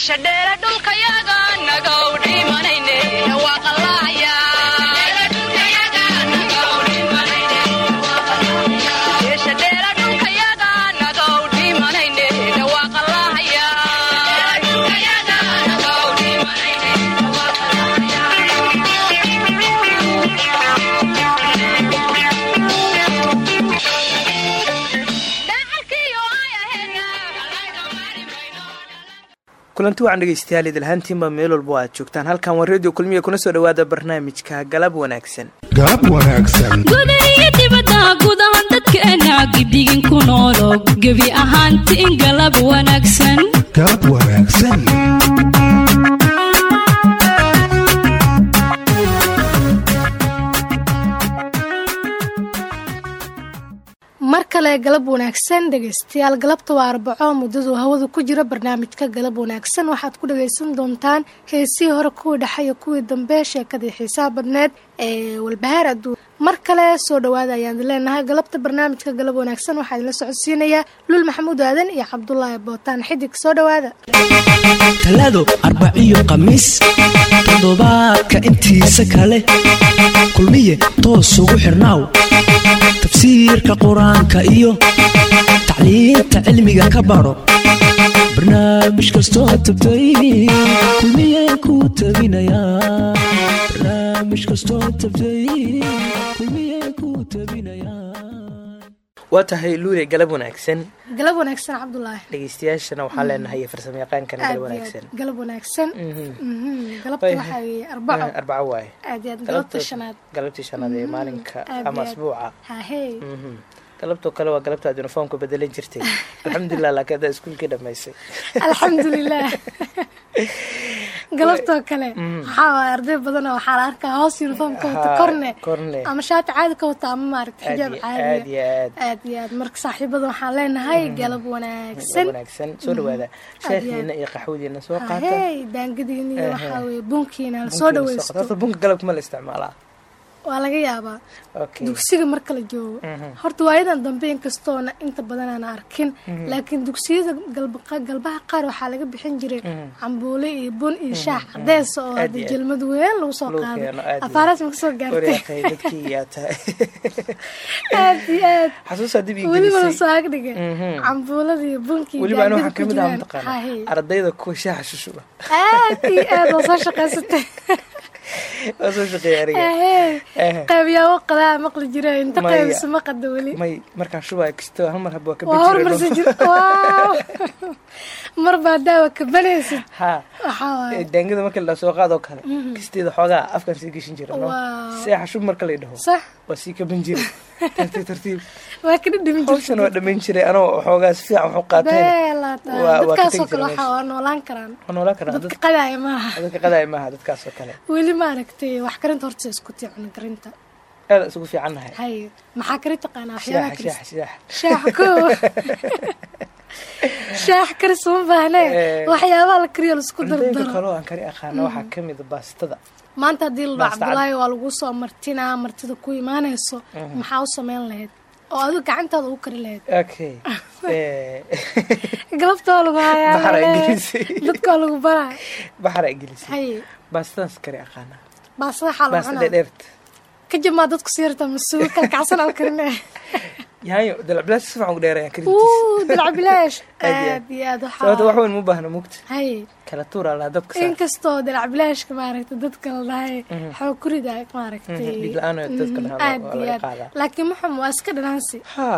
geesha dheere dhulkayaga kulanti wacan dhegeystayaal idilhaantiinba meel walba aad joogtaan. Halkan waa redio kulmiya kuna soo dhawaada barnaamijka galab wanaagsan. Galab wanaagsan. Gudaniyo dibadda gudahan dadkeena gidigin ku noolo. Gebi ahaanti in galab wanaagsan. Galab wanaagsan mar kale galab wanaagsan dhegaystayaal galabta waa arbaco muddadu hawada ku jira barnaamijka galab wanaagsan. Waxaad ku dhagaysan doontaan heesihii hore kuwii dhexe iyo kuwii dambe sheekadii xiisaha badneed ee walbahaar. Adduun mar kale soo dhawaada ayaan leenahay galabta barnaamijka galab wanaagsan waxaa idinla socodsiinaya lul maxamuud aadan iyo cabdulaahi bootaan. Xidig soo dhawaada talaado arbaciyo khamiis toddobaadka intiisa kale kulmiye toos ugu xirnaaw tafsiirka qur'aanka iyo tacliinta cilmiga ka baro barnaamij kastoo tabtay kulmiye kuu tabinayaa waa tahay luule galab wanaagsan. Galab wanaagsan cabdulaahi dhegeystayaashana waxaan leenahay farsamo yaqaankana galab wanaagsan. galab wanaagsan. Mhm. galabta Way- waxaa weeye arbaco. Arbaco waaye. Aad iyo aad galabta shanaad. galabtii shanaad ee maalinka ama asbuuca Mhm. Galabtoo kale waa galabta aad uniformka bedelan jirtay. Alxamdulilah laakiin haddaa iskuulkii dhamaysay alxamdulilah galabtoo kale waxaa waay arday badan oo waxaa la arkaa hoos uniformka wata korne. ama shaati caadi ka wata ama maaragta xijaab caadiya aad. iyo aad. Marka saaxiibada waxaan leenahay galab wanaagsan. Wanaagsan. Soo dhawaada shaaxiina iyo qaxwadiina soo qaata. hahey daangadiina iyo Ehe. waxaa weye bunkiina la Bunkiina soo qaata. dhawaysto horta bunka galabka ma la isticmaalaa waa laga yaabaa. Dugsiga marka la joogo horta waayadan dambe inkastoona inta badan aan arkin. Laakiin dugsiyada galba- galbaha qaar waxaa laga bixin jiray cambuule iyo bun iyo shaax oo Aad hadda iyo aad. jelmad weyn lagu soo iyo afaaraas ma ka soo gaartay? Wareeqay dadkii yaa tahay. Aad iyo aad. Xasuusaa dib ii weliba la gelisay. soo agdhiga Mhm. cambuulada iyo bunkii weliba anu daangada waxaan ku ka mid aha jiraan. mataqaana Hahey. ardayda kuwa shaaxa shushuba. Aad iyo aad waa soo shaqaysatay waa soo Ahey. Ehe. qaybiyaabo qadaa maqli jira inta Maya. qaybisa ma qada weli may markaan shubaya kisto hal mar haba waa ka waa hormarsi bijira jir waaw. Mar baa daawa kabanaysid waaye daangada marka la soo qaadoo kale kisteeda xoogaa afkaan sii geshin jira seexa shub marka la dhaho sax waa sii kaban jira tartiib tartiib. Waa ka dhidhimin hawshan waa dhamayn jiray anoo xoogaa si fiican Waa- waa ka dadkaasoo kale waxaa waa noolaan karaan. Waa noolaan karaa dadka dad qadaaya maaha dadka qadaaya maaha dadkaasoo kale. Weli maaragtay wax karinta horta isku tii cuna karinta. Aad isugu fiican nahay. Hay maxaa kari taqaanaa waxyaabaha karis shaax ko shaax karis uma baahnee Eh. waxyaabaha la kariyo la isku cuntooyinka dardaro. kaloo aan kari aqaana waxaa ka mid a baastada maanta haddii la cad. cabdulaahi waa lagu soo martinaa martida ku imaanayso maxaa u samayn lahayd? Oo adigu gacantaada ugu kari lahayd. Waa lagu hayaa Baxar ay la leeyahay. gelisay. dadka waa lagu baraa baastadaas kari aqaana. Baasada waxaa la baasta cunaa. dheerdheerta ka jamaa dadku siirta masuul kalkacsan oo karinaya yaayo dalacbilaas si fiican ugu dheerayaan karintiisa uu dalac bilaash. Aad iyo aad. Aad sababta wax waxaa weyn mu baahna mugta hay. Kala tuuraa lahaa dabka saar. Inkastoo dalac bilaashka maaragtay dadka la dhahay waxaa ku ridaa maaragtay. Dhiig la'aan oo dadka Mhm, dhahaa aad waa iyo aad. laakiin maxam waa iska dhanaansi ha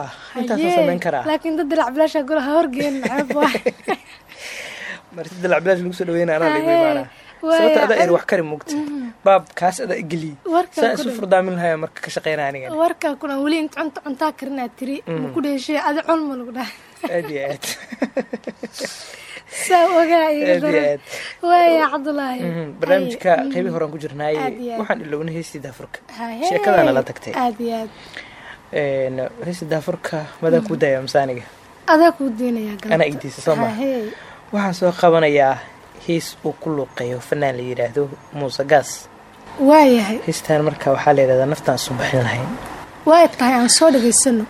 intaasoo samayn karaa. Laakiin dad dalac bilaasha golaha horgeen ceeb waay marti dalacbilaas lagu soo dhaweynaya anaa lagu imaanaa sababta adaa eri wax kari mugta. Baab kaas adaa igeliye saa isu furdaamin lahaya marka ka shaqeynaya anigan warkaa kuna weli inta cunta cuntaa karinaa tiri. Ma ku dheeshay adi cun ma lagu dhahay. Aad iyo aad. Saa ogaa aad waaya cabdulaahi Mhm, barnaamijka Haye, qeybii horaan ku jirnaaye waxaan ilowna heystii daafurka. Sheekadaana la tagtay. Aad iyo aad. Een, heystii daafurka madaa ku daya masaaniga adaa kuu diinayaa Anaa igdiisa, soo ma? Hayee, waxaan soo qabanayaa hees uu ku luuqeeyo fanaan la yidhaahdo muuse gaas waayahay. Heestaan marka waxaa la yidhahdaa naftaan subaxin lahayn. Waay tahay aan soo dhageysano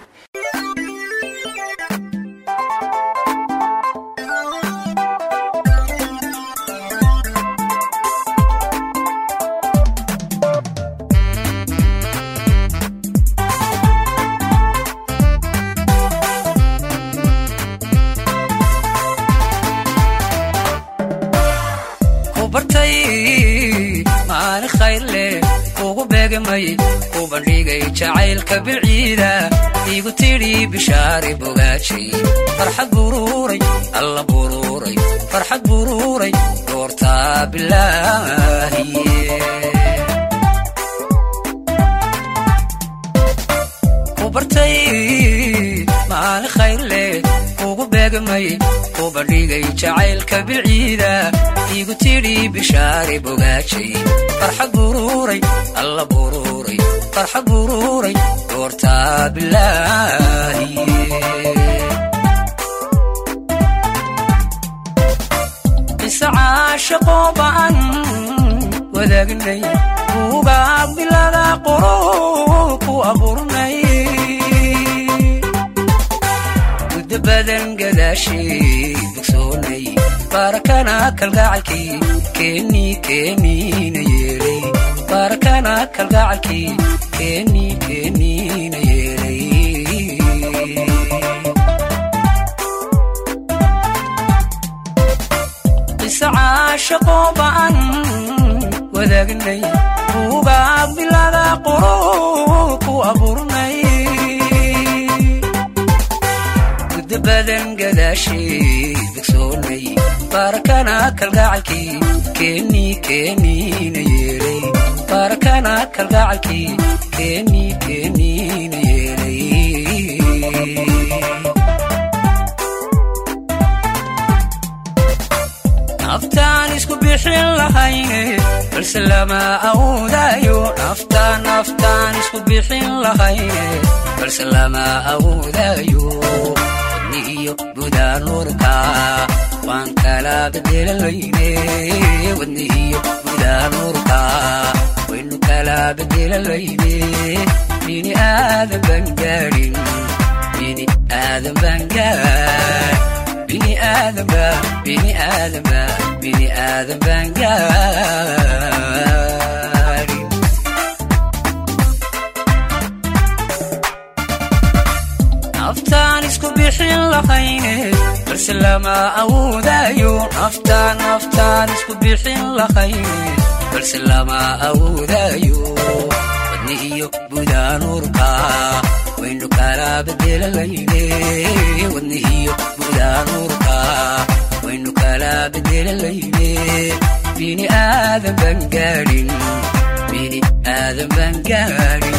kugu beegamay ku bandhigay jacaylka bilciida igu tidhi bishaari bogaajay farxad buruuray alla buruuray. Farxad buruuray goortaa bilaahiye ku bartay maalin khayr beegamay ku bandhigay jacaylka bilciida. Igu tidhi bishaari bogaajay farxad buruuray alla buruuray farxad buruuray goortaa bilaahiye mise caashaqoo ba'an wadaagnay kuugaa bilada qoro ku abuurnay muddo badan gadaashay bogsoonay baarakana kalgacalkii keenii keeniina yeelay baarakana kalgacalkii keenii keeniina yeelay mise caashaqoo ba'an wadaagnay kuugaa bilada qoro ku abuurnay badan gadaashay bogsoonay baarakana kalgacalkii keenii keeniina yeelay baarakana kalgacalkii keenii keeniina yeelay naftaan isku bixin lahayne balse lama awoodayo. Naftaan naftaan isku bixin lahayne balse lama awoodayo iyo gudaa nuurka waan kala bedelanayne wadni iyo gudaa nuurka waynu kala bedelanayne bini aadan baan gaadhin bini aadan baan gaadhin bini aadamba bini aadamba bini aadan baan gaadhin isku bixin lahayne balse lama awoodayo. Naftaan naftaan isku bixin lahayne balse lama awoodayo. Wadni iyo gudaa nuurka waynu kala bedelanayne wadni iyo gudaa nuurka waynu kala bedelanayne bini aadan baan gaadhin bini aadan baan gaadhin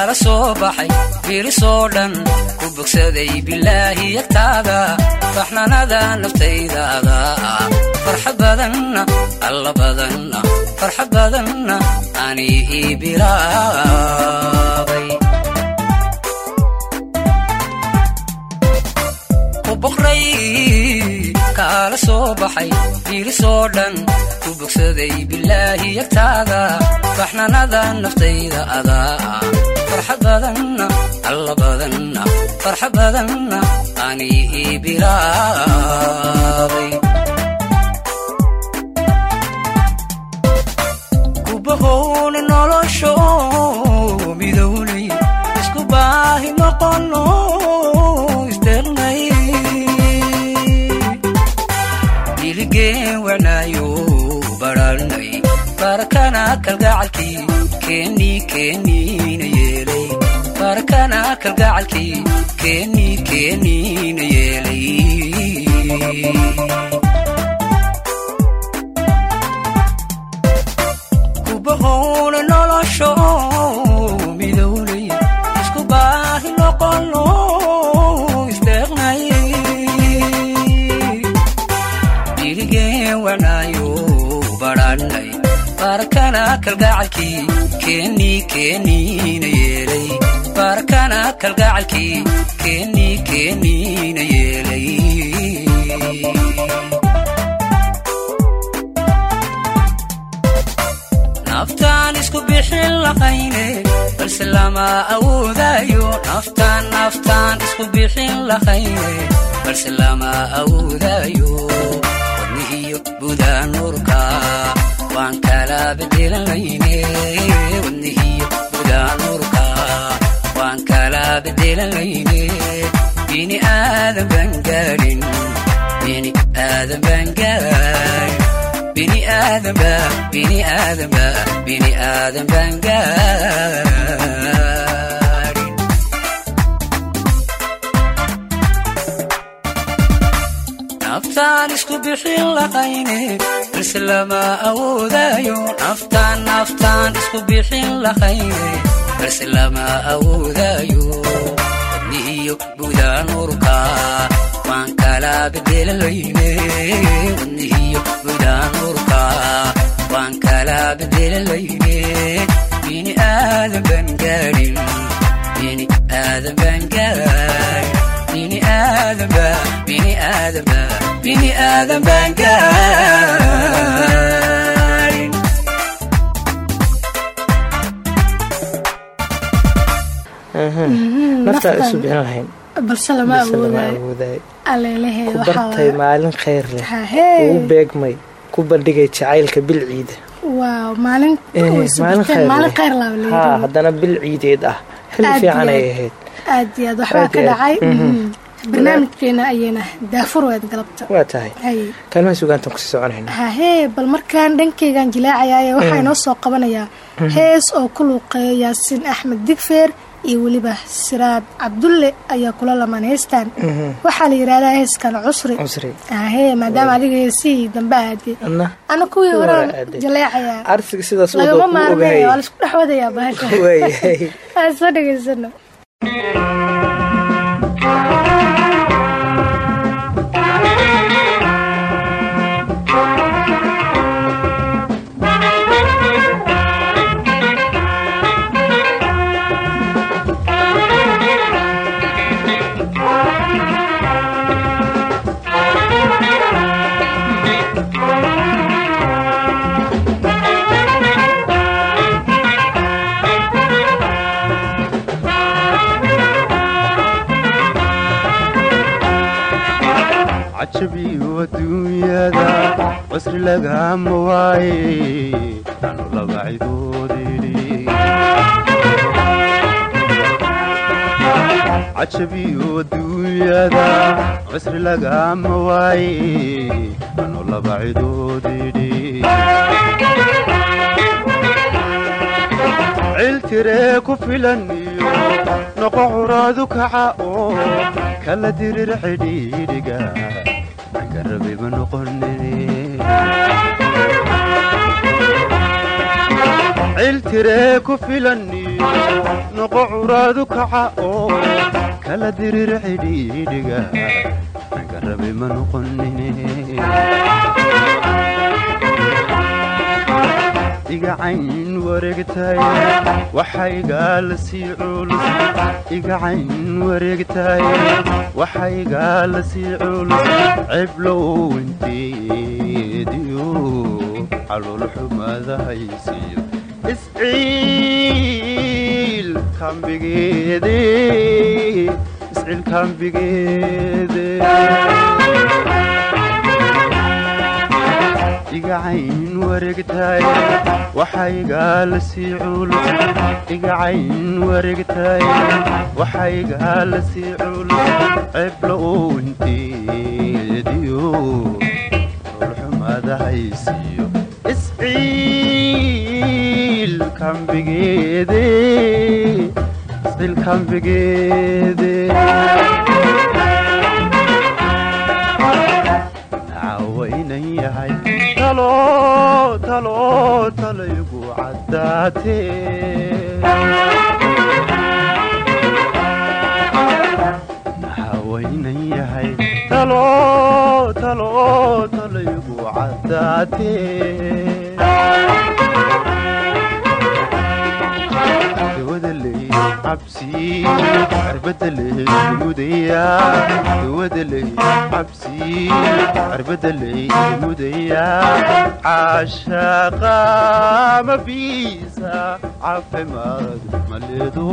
kaala soo baxay. Birisoo dhan ku bogsaday bilaahi yagtaada baxnanada naftaydaada. Farxad badanna alla badanna farxad badanna ani ii bilaabay. Ku soo baxay birisoo dhan ku bogsaday bilaahi yagtaada baxnanada naftayda adaa farxad badanna alla badanna farxad badanna ani bilaabay. Nolosho midownay isku baahi noqono iligeen wanaayo bararnay barakana kalgacalkii keenii keeniina yeelay. Barakana kalgacalkii keenii keeniina yeelay. Kubahowna nolosho wanayo baranay baarkana kalgacalkii keeni keeniina yeelay. Baarkana kalgacalkii keeni keeniina yeelay. Naftaan isku bixin laqayne balse lama awoodayo. Naftaan naftaan isku bixin laqayne balse lama awoodayo wadnihiyo gudaa nuurka waan kala bedelanayne wadnihiyo gudaa nuurka waan kala bedelanayne bini aadan baan gaadhin bini aadan baan gaadhin bini aadan ba bini aadan ba bini aadan baan gaadhin naftaan isku bixin laqayne balse lama awoodayo. Naftaan naftaan isku bixin laqayne balse lama awoodayo. Wadnihiyo gudaa nuurka waan kala bedelanayne wadnihiyo gudaa nuurka waan kala bedelanayne bini aadan baan gaadhin bini aadan baan gaadhin aadan ba bini aadan ba bini aadan baan gaadhin naftaa isu bixin lahayn balse lama aleelaheed ku bartay maalin khayr leh. Ugu beegmay ku bandhigay jacaylka bil ciida waaw maalin way isu maalin barteen, khayr maalin leh. khayr laaba haa leeyahay haddana bil ciideed ah. Xilli Aad fiican iyo ay aad. ahayd barnaamijkeena ayayna daafur weed galabta. Waa tahay. Hay kaalmaha sugaantan ku sii soconayna? Hahee bal markaan dhankeygan jilaacayaaye waxaa inoo soo qabanayaa hees oo ku luuqeeya yaasiin axmed digfeer iyo weliba siraad cabdulle ayaa kula lamaan heestan waxaa la yidhahdaa heeskan cusri. Hahee maadaama adiga heesihii dambe aadee ana kuwii horaan jaleecayaa lagama ogahay. waa la isku dhex wadayaa bahasha waayahay cusri lagama waaye anu laba cidoodidhi cajabiyo adduunyada cusri lagama waaye anu laba cidoodidhi ciltiree ku filan iyo noqo curaadu kaca oo kala dirir xidhiidhiga. Angarabima noqone ciltiree ku filan iyo noqo curaadu kaca oo kala dirir xidhiidhiga angarabima noqonine igacayn wareegtay waxaygaa la sii culus igacayn wareegtay waxaygaa la sii culus ceblow inteediyo calool xumada haysiyo igacayn wareegtay waxaygaa la sii culus igacayn wareegtay waxaygaa la sii culus ceblow inteediyo rolxumada cawaynan yahay talo talaygu caddaatee cabsi arbadaley mudaya dawadaley cabsi arbadaley mudaya caashaqa mabiisa caafimaad maleedo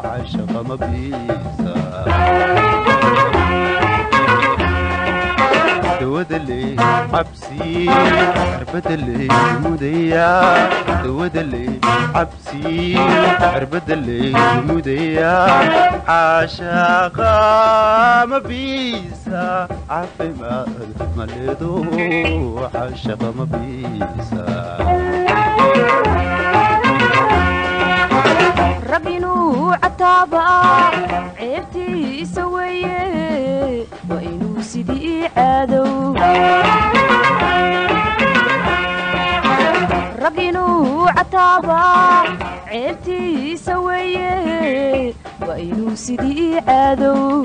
caashaqa mabiisa dawadaley cabsi arbadaley mudaya dawadaley cabsi arbadaley mudaya caashaqa mabiisa caafimaad maleedo caashaqa mabiisa rab inuu cataaba ceebtiisa weeye waa inuu sidii caadow rab inuu cataaba ceebtiisa weeye waa inuu sidii caadow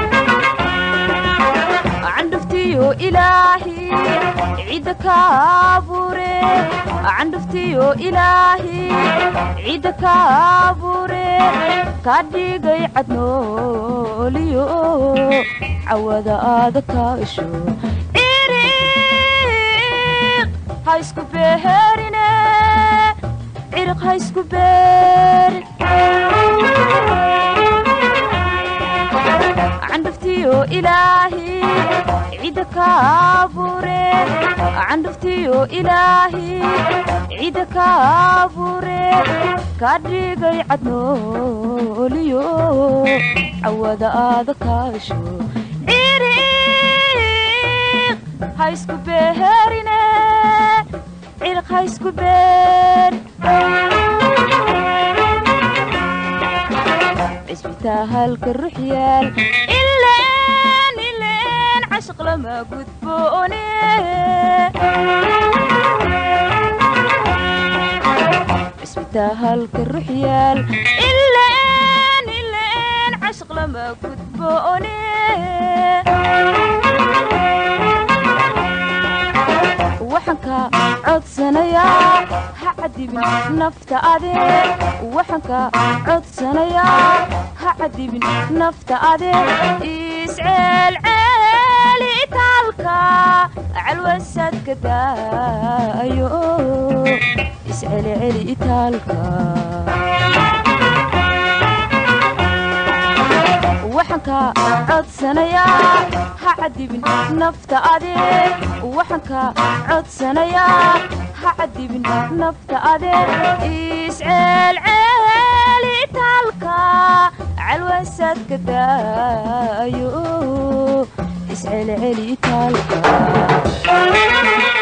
candhuftiyo ilaahi cidda ka abuure candhuftiyo ilaahi cidda ka abuure ka dhigay cadnooliyo cawada aada kaasho iriq ha isku beherine ciriq ha isku beerin cidda ka abuure candhuftiyo ilaahi cidda ka abuure ka dhigay cadnooliyo cawada aada kaasho iriq ha isku beherine ciriq ha isku beerin cisbitaalka ruux yaal ileen ileen cashaq lama gudboone cisbitaalka ruux yaal ileen ileen cashaq lama gudboone waxaan ka codsanayaa ha cadibin nafta adee waxaan ka codsanayaa ha cadibin nafta adee isceelceeli itaalka calwasaadka daayo isceelceli itaalka waxaan ka codsanayaa ha cadibin nafta adee waxaan ka codsanayaa ha cadibin nafta adee isceelceeli itaalka calwasaadka daayo isceelceli itaalka canabi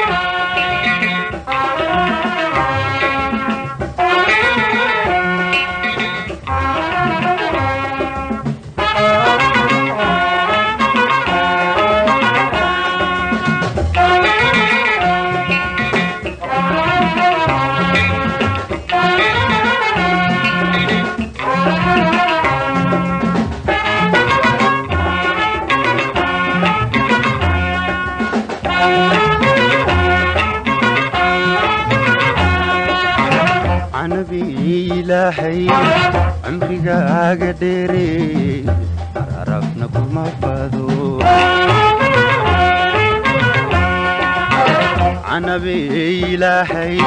cimrigaaga dheere ararafna kuma bado canabi ilaahay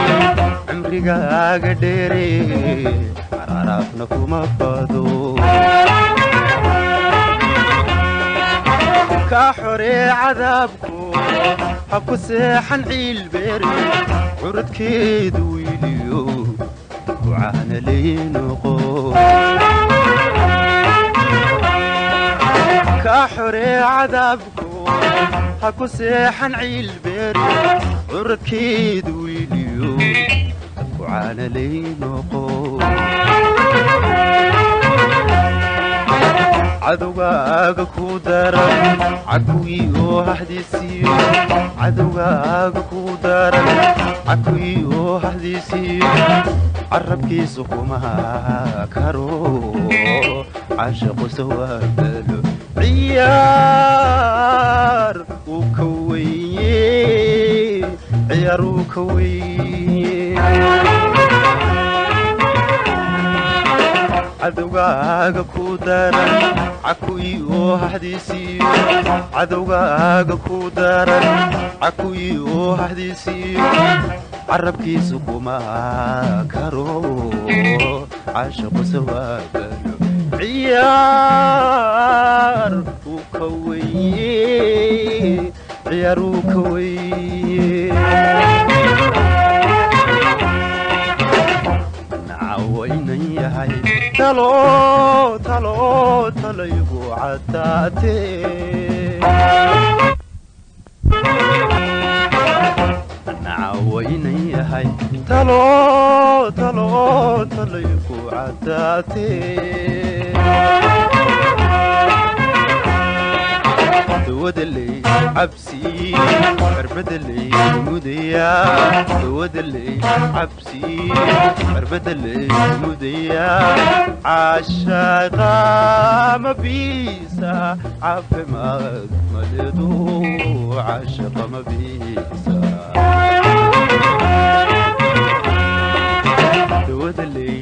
ha ku seexan ciilbeere curadkeedu wiiliyo ducaana leenoqo ka xoree cadaabku. Ha ku seexan ciilbeere curadkeedu wiiliyo ducaana leenoqo cadowgaaga ku daran cakuwii oo hahdiisiiyo cadowgaaga ku daran cakuwii oo hahdiisiiyo carabkiisu kuma karo caashaqu sawaabalo ciyaar uu ka weye ciyaar uu ka weye cadowgaaga ku daran cakuwii oo hahdiisiiyo cadowgaaga ku daran cakuwii oo hahdiisiiyo carabkiisu kuma karo caashaqu nacawaynan yahay talo talo talaygu cadaatee nacawaynan yahay talo talo talaygu cadaatee dawadaley cabsi arbadaley mudayaa dawadaley cabsi arbadaley mudayaa caashaaqa mabiisa caafimaad maleedu caashaqa mabiisa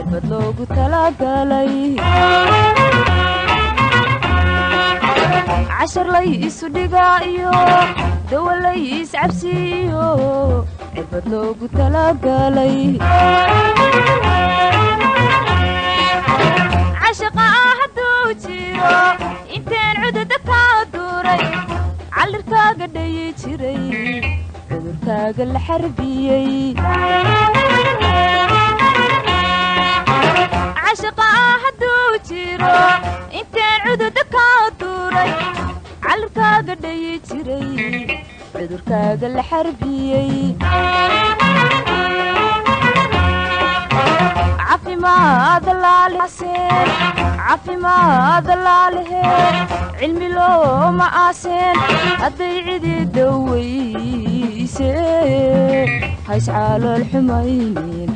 cirbad loogu talagalay cashar lay isu dhigaa iyo dawalay iscabsiiyo cirbad loogu talagalay cashaqa ah hadduu jiro inteen cudurda kaa duray callirkaaga dhayi jiray cudurkaaga la xarbiyey cashaqa hadduu jiro inteen cudurda kaa duray callirkaaga dhayi jiray cudurkaaga la xarbiyey caafimaad laalihe cilmi looma aaseen hadday cidi dawayse hayscaalool xumaynin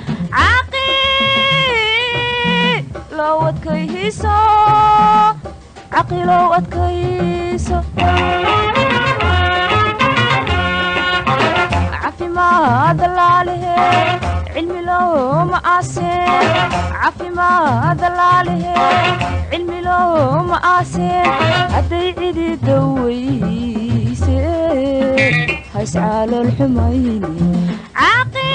loo adkayhiso caqi loo adkayso caafimaad laalihe cilmi looma aaseen caafimaad laalihe cilmi looma aaseen hadday cidi dawayse hayscaalool xumaynin caaqi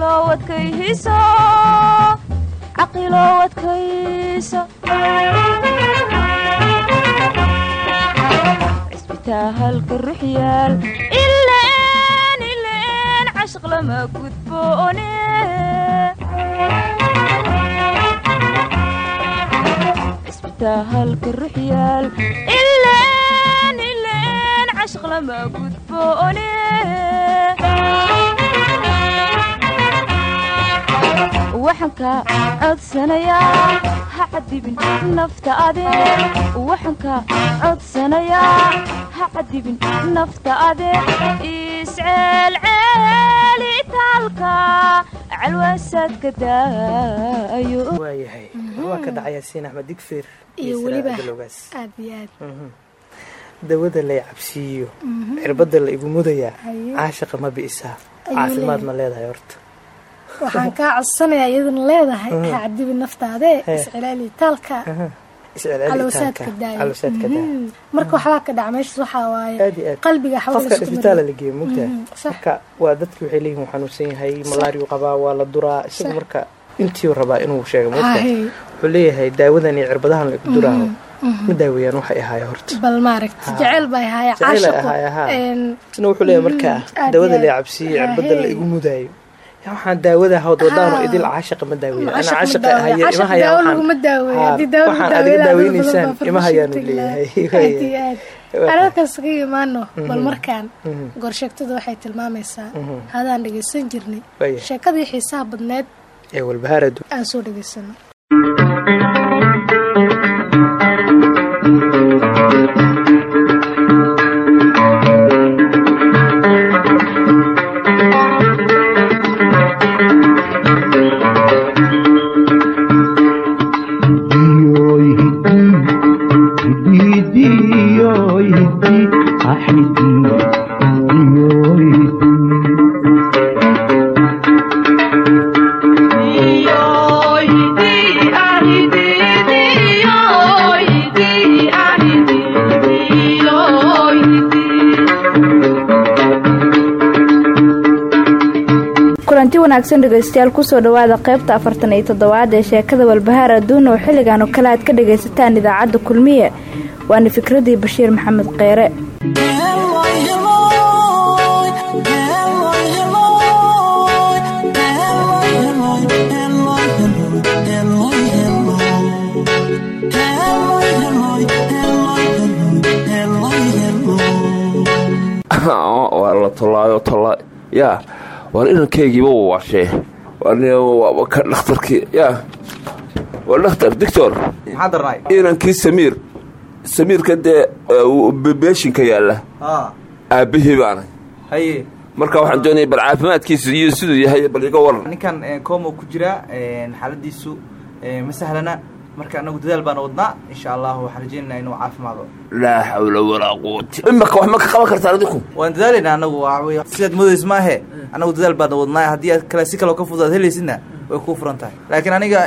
loo adkayhiso caqi loo adkayso cisbitaalka ruux yaal ileen ileen cashaq lama gudboone cisbitaalka ruux yaal ileen ileen cashaq lama gudboone waxaan ka codsanayaa ha cadibin nafta adeer waxaan codsanayaa ha cadibin nafta adeer isceelceeli taalka calwaasaadka daayo. Waayahay waa ka dhacaya siin axmed digfeer iyo weliba bilowgaas aad iyo aad. Dawada lay cabsiiyo. Cirbada la igu mudayaa. Caashaqa ma bi'isaa caafimaad ma leedahay horta waxaan kaa codsanayaa iyadana leedahay Mhm. ha cadibi naftaadee He. iscilaali taalka. Mhm. marka waxbaa ka dhaca meeshaas waxaa waaye qalbiga qofka isbitaala la geeyo mugtaha Mhm, marka waa dadki waxay leeyihiin wuu xanuunsan yahay malaariyu qabaa waa la duraa. Isaga Sax. marka intii rabaa inuu sheego mugtaha Haye. wuxuu leeyahay daawadan iyo cirbadahan la igu duraaho ma daaweeyaan waxay ahaaya horta. Bal maaragta jecel bay ahaaya Jecel ay caashaqo ahaaya, haa. Een, isna wuxuu leeyahay markaa daawada la aad. cabsiiyey cirbada la igu mudaayo waxaan daawada hawd wadaan oo Haa. idil caashaqa ma daaweeya ana Caashaq ma caashaqa daaweeyo. haya Caashaq ima hayaan daawo waxaan- laguma daaweeyo. Haa, Haddii daawo lagu waxaan daaweeyo adiga lahaa, daaweynaysaan dad badan ima baa hayaanu farmashiyo leeyahay halkaas kaga imaano bal Mhm. markaan Mhm. goorsheegtada waxay tilmaamaysaa Mhm. hadaan dhegaysan jirnay sheekadii xiisaha badneed ee walbahaaradu aan soo dhegaysano wanaagsan dhegaystayaal ku soo dhowaada qaybta afartan iyo toddobaad ee sheekada walbahaar adduun oo xilligan oo kale aad ka dhagaysataan idaacadda kulmiye. Waana fikradii bashiir maxamed kheyre war inankaygiiba u washee dhakhtarkii yaa waa dhakhtar doctor inankii samiir samiirka dee beeshinka yaalla aabbahii baana haye marka waxaan doonaya bal caafimaadkiisa iyo siduu yahay bal iga waran. Ninkan komo ku jira xaaladiisu ma sahlana marka anagu dadaal baana wadnaa. Insha allahu waxaan rajeynayna inuu caafimaado. Laa xawla walaa quwata imaka wax ma ka qaban kartaan adinku waan dadaalaynaa anagu waa sidaad moodays maahe anagu dadaal baana wadnaa. Haddii aad kale si kaloo ka fudud aad helaysidna way kuu furan tahay. Laakiin aniga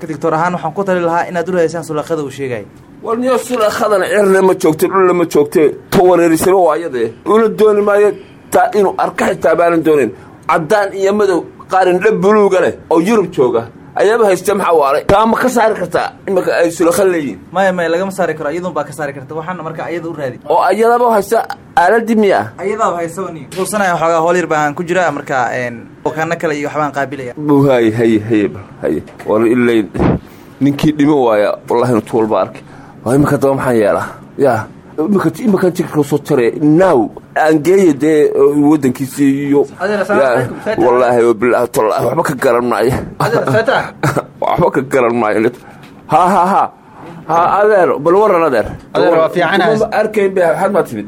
ka digtoor ahaan waxaan ku tali lahaa inaad urahaysaan sulaaqada uu sheegay. War niyo sulaaqadana cirna ma joogte dhulla ma joogte. Ta wareerisaba waayade una dooni maayo taa inuu arka xitaa baanan doonin. Caddaan iyo madow qaarin dhab buluuga leh oo yurub jooga ayaaba hayste maxaa waaray? Taa ma ka saari kartaa imaka ay sulaqa leeyihiin maya maya lagama saari karo iyadun baa ka saari karta. Waxaana marka ayada u raadi oo ayadaba haysta aaladii miya. Ayadaaba haysabani quusanaya xoogaa hool yar baan ku jira marka kana kale iyo waxbaan qaabilaya. Buhaye haye haye haye war ilay ninkii dhimo waaya wallahi intu walba arkay. Waa imika daba maxaan yeelaa? Ya imika jirka soo jare naaw aan geeya dee wadankiisi iyo wallaahi wabilaahi tallaahi waxba ka garan maayo. Waxba ka garan maayo ha ha ha. Ha adeer bal waran adeer. Adeer waa fiicanahay arkayn be xad maa timid.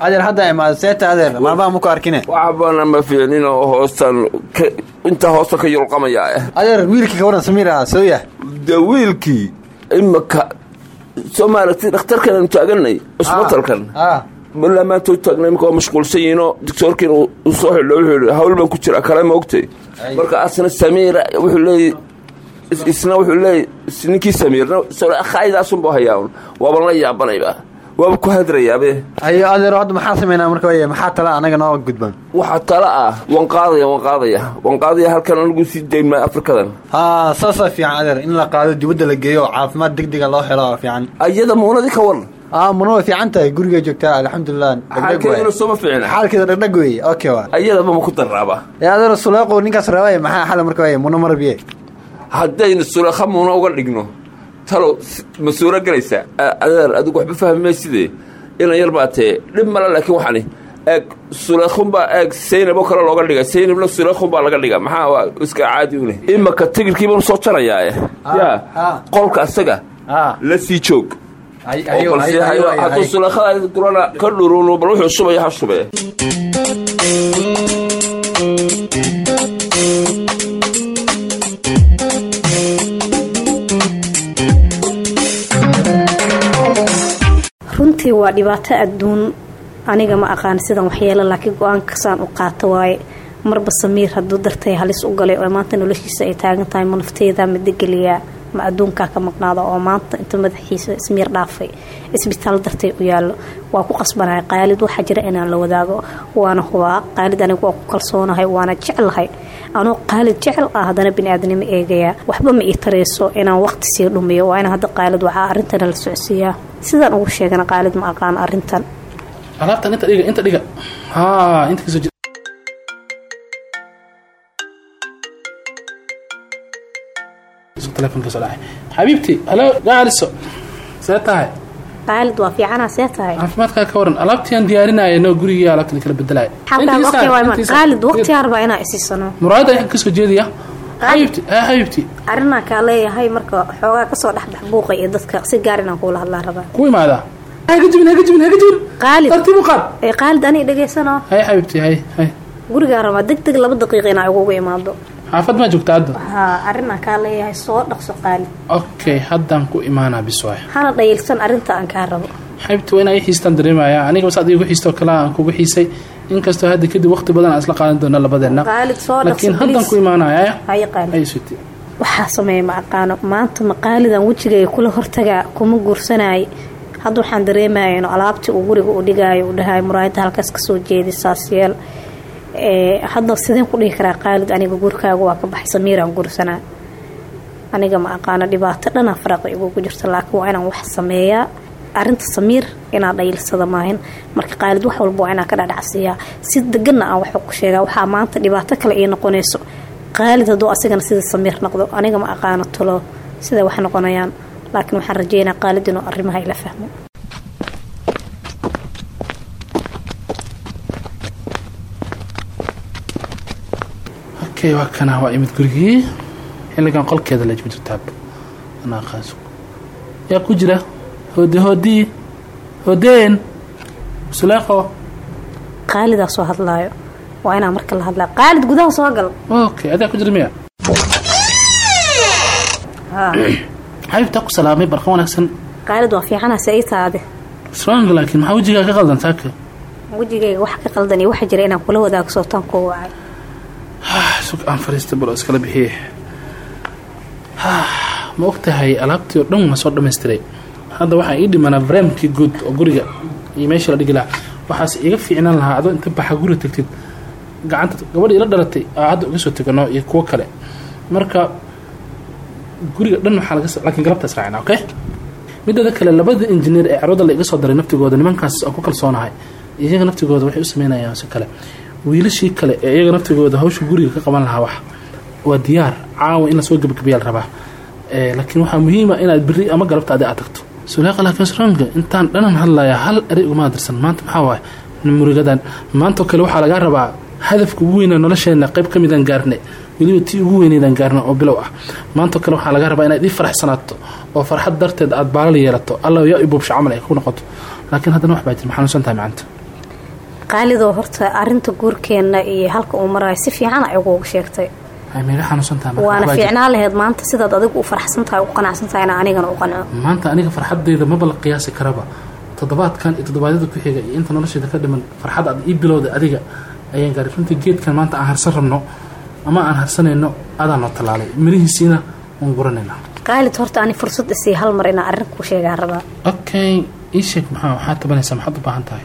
Adeer hadda imaad seeta adeer maalmaha muku arkine. waxbana ma fiicnin oo hoostan intaa hoosta ka yulqamaya adeer wiilkii ka waran samiir ah soo yah de wiilkii imaka soo maaragtay dhakhtarkan aanu taaganay isbatalkan lamaantoo taagnay imika waa mashquulsan yihiinoo doctoorkiina uu soo xidho wuxuu hawl baan ku jira kale ma ogtay. Marka asna samiira wuxuu leeyay isna wuxuu leeyay ninkii samiirna khaydaasunbuu hayaa waaban la yaabanayba waaba ku hadrayaabe ayo adeero hadda maxaa sameynaa? Marka maxaa tala anaga noo gudban? Waxaa tala ah waan qaadaya waan qaadaya. Waan qaadaya halkan anigu sii daynmaa afrikadan. Haa saasaa fiican adeer in la qaado dibadda la geeyo caafimaad degdega loo helo fiican. Ayada muunadii ka waran aa muna way fiican tahay. Guriga joogtaa alxamdulilah xaalkeeduna sooma fiicna. Xaalkeeda dhagdhag wey okay wa ayadaba ma ku darraaba. Ee adeer suleeqo ninkaas rabay maxaa xal marka waye muna marabiye haddaynu suleekha muuna uga dhigno talow ma suuro gelaysaa adeer adigu waxba fahmi mayside? Inan yar baa tee dhib male laakiin waxani eeg suleekhunbaa eeg saynaboo kale looga dhiga saynabna suleekhunbaa laga dhiga maxaa waa iska caadi u leh? Imaka tigirkiibanu soo jarayaa yaa qolka asaga la sii joog. Hadduu suleekhada gurana ka dhurunu bal wuxuu shubaya ha shubee runtii waa dhibaato adduun. Aniga ma aqaan sidan waxyeelo laakiin go'aankasaan u qaato waaye. Marba samiir hadduu dartay halis u galay oo maanta noloshiisa ay taagan tahay ma nafteeda midageliyaa ma adduunkaa ka maqnaada oo maanta inta madaxiisa ismiir dhaafay. Isbitaal dartay u yaallo. Waa ku qasbanahay qaalid waxaa jira inaan la wadaago. Waana hubaa qaalid anigu waa ku kalsoonahay waana jeclahay. Anuu qaalid jecel ah haddana bini-aadnimo eegayaa waxba ma ii tarayso inaan waqti sii dhumiyo. Waa in hadda qaalid waxaa arrintana la socsiiyaa sidaan ugu sheegana qaalid ma aqaan arrintan telefonka soo dhacay xabiibti halo gaaliso see tahay qaalid waa fiicana see tahay caafimaadkaa ka waran alaabtiaan diyaarinaya no gurigii alaabtan kala bedelaya qaalid waqti arbaa inaa isiisano muraayada ayaan ka soo jeedaya xabiibti haa xabiibti arrinaa kaa leeyahay marka xoogaa ka soo dhexbax buuqa iyo dadka si gaar inaan kuula hadlaa rabaa ku imaadaa haga jibin haga jibin haga jibin qaalid tartiib u qaad ee qaalid aniga dhegaysano hay xabiibti hay hay gurigaa rabaa deg deg laba daqiiqa inaa igugu imaado xaafad maa joogta hadda haa arrinaa kaa leeyahay soo dhaqso qaalid okay haddaan ku imaanaa biswaay hana dhayilsan arrinta aan kaa rabo. Xaybti waa inaa ii xiistaan dareemaya aniga saad iigu xiistoo kale aan kugu xiisay. Inkastoo hadda kadib waqti badan aan isla qaadan doono dhaqso laakiin haddaan ku imaanaya ay waxaa sameeya ma aqaano maanta ma qaalidan wejigay kula hortagaa kuma guursanaayo hadda waxaan dareemaya inuu alaabtii uu guriga u dhigaayo uu dhahayo muraayadda halkaas ka soo jeedi saas yeel hadda sideen ku dhihi karaa qaalid aniga gurkaaga waa ka baxay samiiraan guursanaa aniga ma aqaano dhibaato dhana faraqa igugu jirto laakiin waa inaan wax sameeyaa arinta samiir inaa dhayilsada maahin marka qaalid wax walba waa inaan ka dhadhacsiiyaa. Si deganna aan wax ku sheegaa waxaa maanta dhibaato kale ii noqonayso. Qaalid hadduu asigana sida samiir noqdo aniga ma aqaano talo siday wax noqonayaan laakiin waxaan rajeynaa qaalid inuu arrimaha ila fahmo okay waa kana waa imid gurigii? Xilligan qolkeeda la jirtaab anaaqaas yaa ku jira? Hoodi hoodii hoodeen suleeqo. Qaalidaa soo hadlaayo. Waa inaa marka la hadlaa. Qaalid gudaha soo gal. Okay adaa ku jira miya. Xabibtaa ku salaamay barqa wanaagsan. Qaalid waa fiicanase ii taade. Strong laakiin maxaa wejigaa ka qaldan taaka wejigayga wax ka qaldan iyo waxa jira inaan kula wadaago sootaan kuu wacay sug aan fariista balo iskala bixiye ma og tahay alaabtii oo dhan waa soo dhamaystiray? Hadda waxaa ii dhimanaa bremkii guud oo guriga iyo meesha la dhigi lahaa. Waxaas iga fiicnaan lahaa adoo inta baxa guriga tagtid. Gacanta gabadhii la dhalatay aa hadda uga soo tegano iyo kuwo kale. Marka guriga dhan waxaa laga laakiin galabtaas raacina okay? Midada kale labada injineer ee carwada la iga soo daray naftigooda nimankaas oo ku kalsoonahay iyaga naftigooda waxay u sameynayaan si kale wiilashii kale ee iyaga naftigooda hawsha guriga ka qaban lahaa wax. Waa diyaar caawa in la soo gebagabeyaa la rabaa. Laakiin waxaa muhiima inaad beri ama galabta adi aad tagto suleeqa laakiin sronga intaan dhanan hadlayaa hal eray uguma dirsan maanta maxaa waaye? Murigadan maantao kale waxaa lagaa rabaa hadafka ugu weyna nolosheena qayb ka midaan gaarnay weliba tii ugu weyneydaan gaarna oo bilow ah. Maantao kale waxaa lagaa rabaa inaad ii faraxsanaato oo farxad darteed aad baalal yeelato. Alla yaa camal ay ku noqoto. Laakiin haddana wax baa jir maxaa nuusan tahay qaalidoo horta arinta guurkeenna iyo halka uu marayo si fiican ay ugugu sheegtay waana fiicnaan laheyd maanta sidaad adigu u faraxsan tahay u qanacsan tahay inaa anigana u qanco. Maanta aniga farxadeyda maba la qiyaasi karaba. Toddobaadkan iyo toddobaadyada ku xiga iyo inta nolosheeda ka dhiman farxad aad ii bilowday adiga ayaan gaaray runtii geedkan maanta aan harsan rabno ama aan harsanayno adaa noo tallaalay. Mirihiisiina waan guranayna. Qaalid horta ani fursad isii hal mar inaa arrin kuu sheegaan rabaa. Okay ii sheeg maxaa waxaad tabanaysaa maxaad u baahan tahay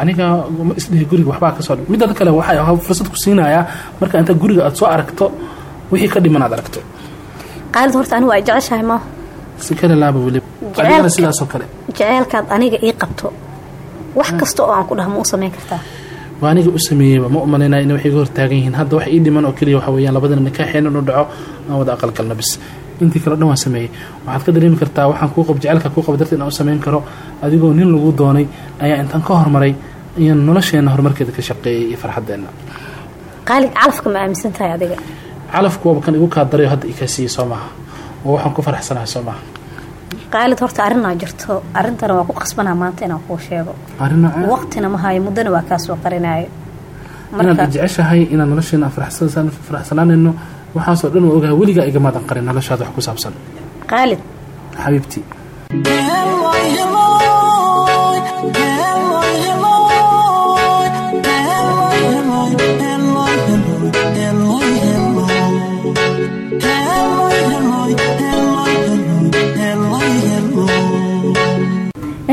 aniga ma isdhihi guriga waxbaa ka soo dhi midada kale waxay fursad ku siinayaa marka inta guriga aad soo aragto wixii ka dhiman aad aragto. Qaalid horta anigu ay jeceshahay ma si kale laaba weliba adigana sidaasoo kale. jeceelkaad aniga ii qabto. Wax kasta oo aan ku dhaha ma u samayn kartaa. Waa aniga u sameeyeyba. Ma u malaynaya in waxay iga hortaagan yihiin. Hadda wax ii dhiman oo keliya waxa weeyaan labadana nikaaxeen inuu dhaco. Aan wada aqal galno bis intii kale dhan waan sameeyey. Waxaad ka dareemi kartaa waxaan kuu qab jecelka kuu qaba darteed inaan u samayn karo. Adigoo nin lagu doonay ayaa intaan ka hormaray ayaan nolosheena horumarkeeda ka shaqeeyay iyo farxadeenna qaalid calafka ma aaminsan tahay adiga? Calafku waaba kan igu kaa darayo hadda ikaa siiyey soo maaha. Oo waxaan ku faraxsanahay soo maaha. Qaalid horta arrinaa jirto. Arrintana waa ku qasbanaa maanta inaan kuu sheego. Arrin waqtina ma hayo muddana waa kaa soo qarinaayo. Inaad jeceshahay inaan nolosheena faraxsanaanayno waxaasoo dhan waa ogaha weligaa igamadan qarin noloshaada wax ku saabsan. Qaalid xabiibtii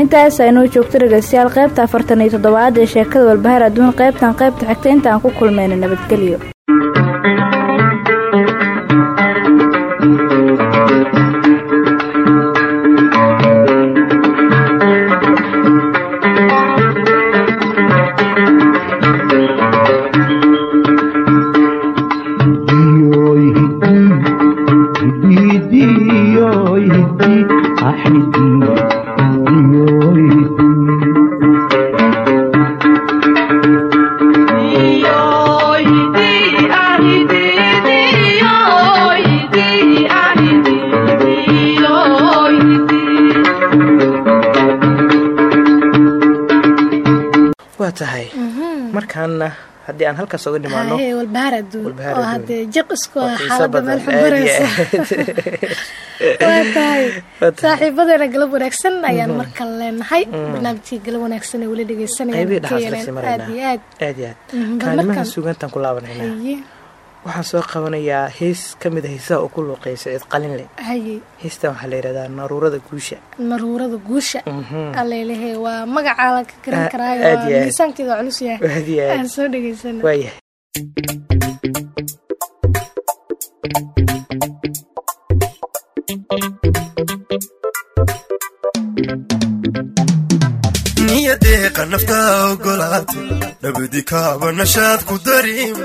intaas aynoo joogto dhegaystayaal qaybta afartan iyo toddobaad ee sheekada walbahaar aduun qaybtan qaybta xigta intaan ku kulmayna nabadgelyo. Xumbaraysa aad. waa tahay. Waa tahay. saaxiibadeena galab wanaagsan ayaan Mhm. markale leenahay. Mhm. barnaamijkii galab wanaagsan ee weli sii aad iyo aad. Mhm, kaalimaha markaan- suugaantaan ku laabanaynaa. Haye waxaan soo qabanayaa hees ka mid a heesaha uu ku luuqeeya siciid qalinle haye heestan waxaa la yidhahdaa naruurada guusha. Maruurada guusha? Mhm. allelehe waa magacaa la ka garan Ah, karaayo. miisaankeeda culus yahay. Aan soo dhegeysano waayahay niyadeeqa naftaa ogolaate nabadi kaaba nashaad ku dareem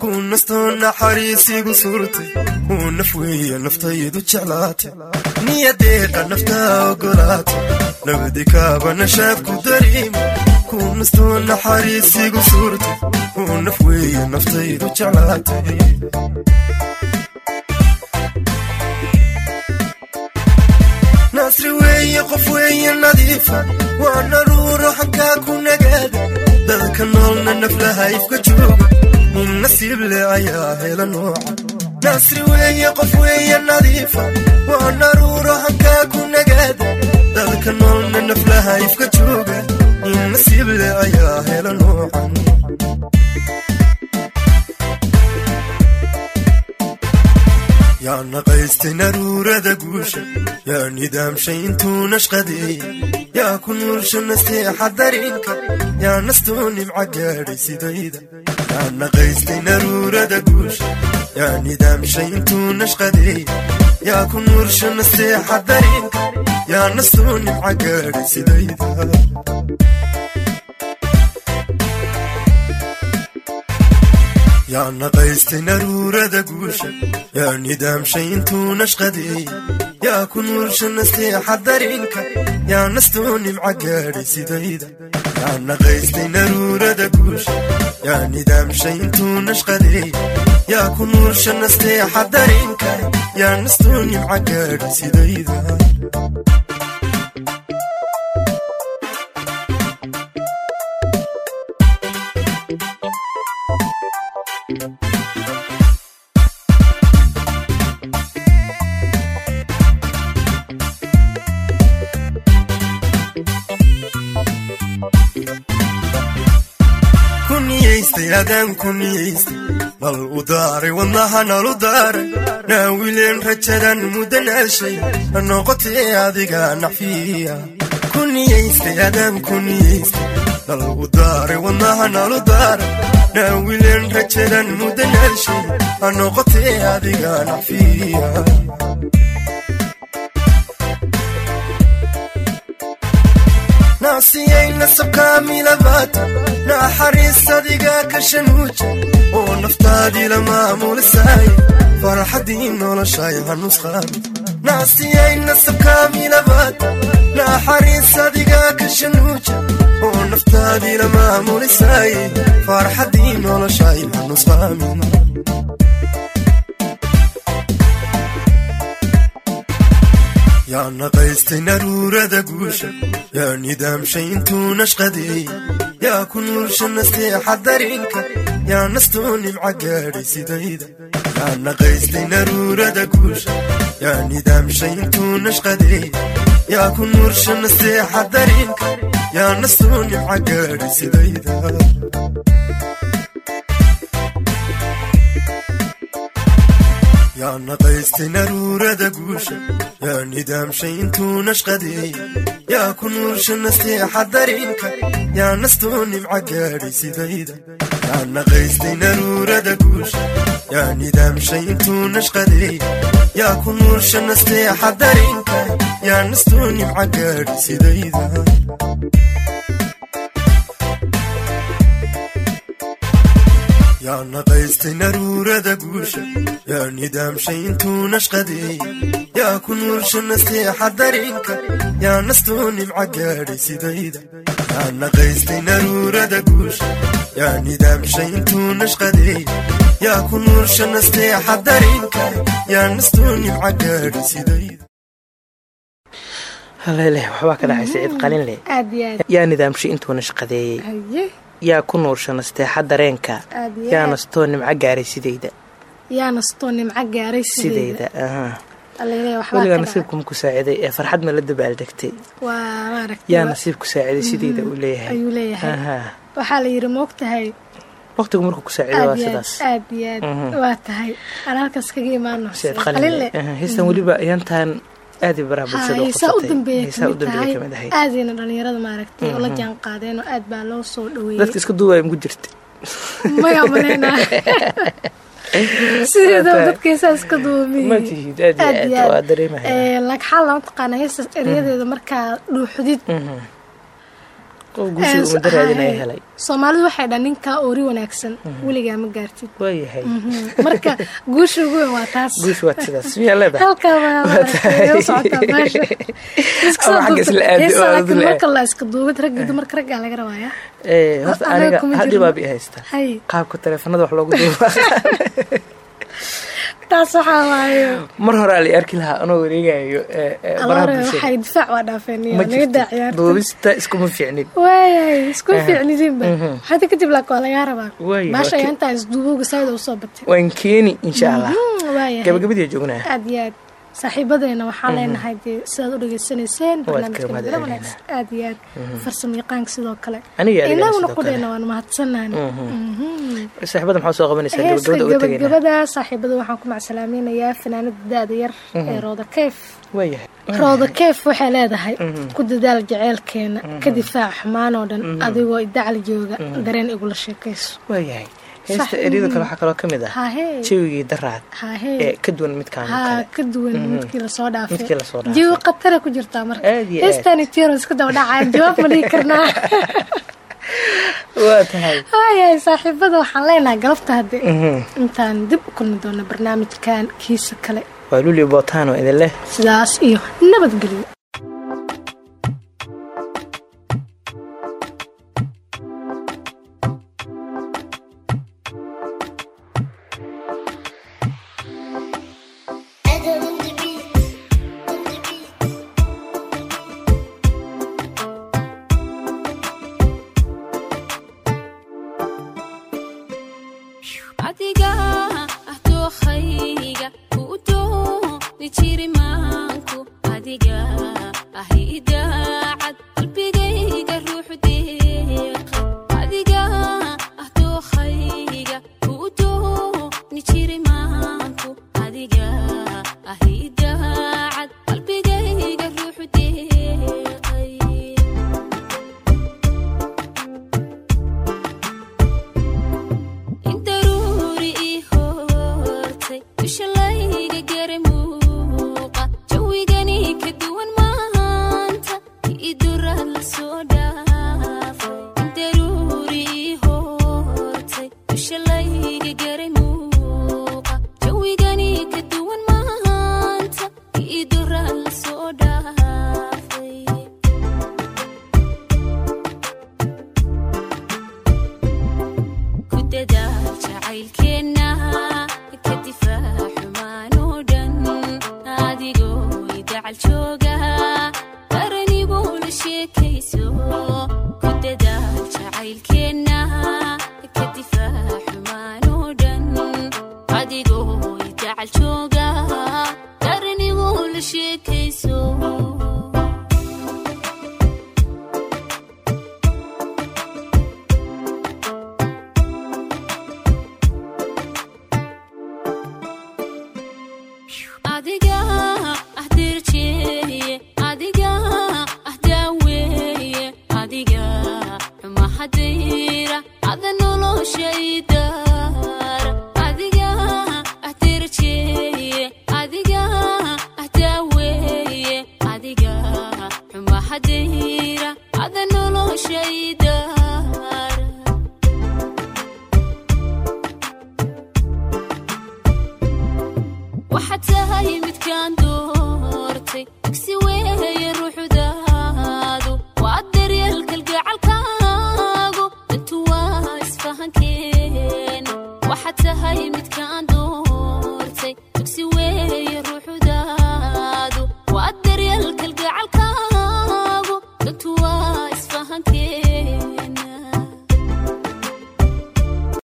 ku nastoo naxariisigu surtay uu naf weeye naftaydu jeclaate niyadeeqa naftaa ogolaate nabadi kaaba nashaad ku dareem ku nastoo naxariisigu surtay uu naf weeye naftaydu jeclaate nasri weeye qof weeye nadiifa waa naruuro xaggaa ku nagaada dadka noolna naflaha ifka jooga nin nasiib le ayaa hela nooca nasri weeye qof weeye nadiifa. Waa naruuro xaggaa ku nagaada dadka noolna naflaha ifka jooga. Nin nasiib le ayaa hela noocan. Yaa naqaystay naruurada guusha. Yaa nidaamshay intuu nashqadeeyey yaa ku nuulsha nasteexa dareenka yaa nastoo nimca gaadhay sidayda yaa naqaystay naruurada guusha yaa nidaamshay intuu nashqadeeyey yaa ku nuulsha nasteexa dareenka yaa nastoo nimca gaadhay sidayda yaa naqaystay naruurada guusha yaa nidaamshay intuu nashqadeeyey yaa ku nuulsha nasteexa dareenka yaa nastoo nimca gaadhay sidayda yaa naqaystay naruurada guusha yaa nidaamshay intuu nashqadeeyey yaa ku nuulsha nasteexa dareenka yaa nastoo nimca gaadhay sidayda kuniyaystay adaan kuniyaystay nal u daaray wadnaha nalu daaray naawileen rajadan ha noqotee adiga naxfiya kuniyaystay adaan kuniyaystay nal u daaray wadnaha nalu daaray naawileen rajadan ha noqotee adiga naxfiya naasiyay nasabkaamilabaata naxariis adiga ka shanuuja oo naftaadii la maamulisaay farxaddii noloshay ha nusqaami naasiyay nasabkaamilabaata naxariis adiga ka shanuuja oo naftaadii la maamulisaay farxaddii noloshay ha yaa naqaystay naruurada guusha yaa nidaamshay intuu nashqadeeyey yaa ku nuulsha nasteexa dareenka yaa nastoo nimca gaadhay sidayda. Yaa naqaystay naruurada guusha yaa nidaamshay intuu nashqadeeyey yaa ku nuulsha nasteexa dareenka yaa nastoo nimca gaadhay sidayda yaa naqaystay naruurada guusha yaa nidaamshay intuu nashqadeeyey yaa ku nuulsha nasteexa dareenka yaa nastoo nimca gaadhay sidayda yaa naqaystay naruurada guusha yaa nidaamshay intuu nashqadeeyey yaa ku nuulsha nasteexa dareenka yaa nastoo nimca gaadhay sidayda yaa naqaystay naruurada guusha yaa nidaamshay intuu nashqadeeyey yaa ku nuulsha nasteexa dareenka yaa nastoo nimca gaadhay sidayda. Yaa naqaystay naruurada guusha yaa nidaamshay intuu nashqadeeyey yaa ku nuulsha nasteexa dareenka yaa nastoo nimca gaadhay sidayda. Haleleh waxbaa ka dhacay siciid qalinle yaa nidaamshay intuu nashqadeeyey haye yaa ku nuursha nasteexa dareenka. Yaa nastoo nimco gaaray sidayda waxbaa weligaa nasiibkuma ku saaciday. Ee farxad ma la dabaaldegtay yaa nasiib ku saaciday sidayda uu leeyahay. waqtigu markuu ku saacido waa sidaas. aad iyo aad Mhm. waa tahay. Aan halkaas kaga imaano siciid qalinle aha, heestan weliba yantaan aadayna dhalinyarada maaragtay oo la Mhm. jaan qaadeen oo aad baa loo soo dadka dhaweeyey iska duubaya mugu jirta maya maleynaa sideedaba Waa dadka heesaa iska duumiyi ma tihid aad iyo aad waa dareemaya lagxaa lama taqaana heesas eryadeeda markaa dhuuxdid Mhm. soomaalidu waxay dhan ninkaa oori wanaagsan. Weligaa ma gaartid. Mhm. marka guusha ugu weyn waa taas. Guush waad sidaas miyaa leedahay halkaa baa maaragtay u socotaa baasha iska soo Ama xagga isla duubtay aadi heesa oo laakiin adla- marka la iska duubid ragga dumarka raggaa laga rabaaya Eh, horta aniga haysta qaabka taleefanada wax loogu duuba taas waxaa waayo. Mar hore ali arki lahaa anoo wareegayo waxay difaac waa dhaafeen naga daa ciyaarta duubista iskuma fiicnin waayay isku Eh. fiicnidiinba Mhm. hadda kadib laak waa lagaa rabaa. Waay, baasha waa ayaa ki- intaa isduubowga saayida u soo batay. Waan keeni insha allah. Mhm, waayahay gabagabadii joognaa aad iyo aad saaxiibadeena waxaan Mhm. leenahay dee sidaad u dhegaysanayseen Waad ka barnaamijka mahad nagala celinayna. wanaagsan aad iyo aad. Mhm. farsamo yaqaanka sidoo kale. Inaguna qudheena waan mahadsanaan. Mhm. saaxiibada waxaan ku macsalaamaynayaa fanaanada da-da yar ee rooda keyf rooda keyf waxay leedahay ku dadaal jaceylkeena ka difaac xumaan oo dhan adigoo idacal jooga dareen igula sheekayso heesta eryada kale waxaa kaloo ka mid ah jawigii daraad ee ka duwan midkaan haa kale. ka duwan midkii la soo dhaafay. Midkii la soo dhaafay. Jawi khatara ku jirtaa marka. Heestani tiro iska daba jawaab ma dhihi karnaa. Waa tahay. Waayahay saaxiibada waxaan leenahay galabta hadde Mhm. intaan dib u kulmi doono barnaamijkan kiisa kale. Waa luli botano idin leh. Sidaas iyo nabadgelyo idacal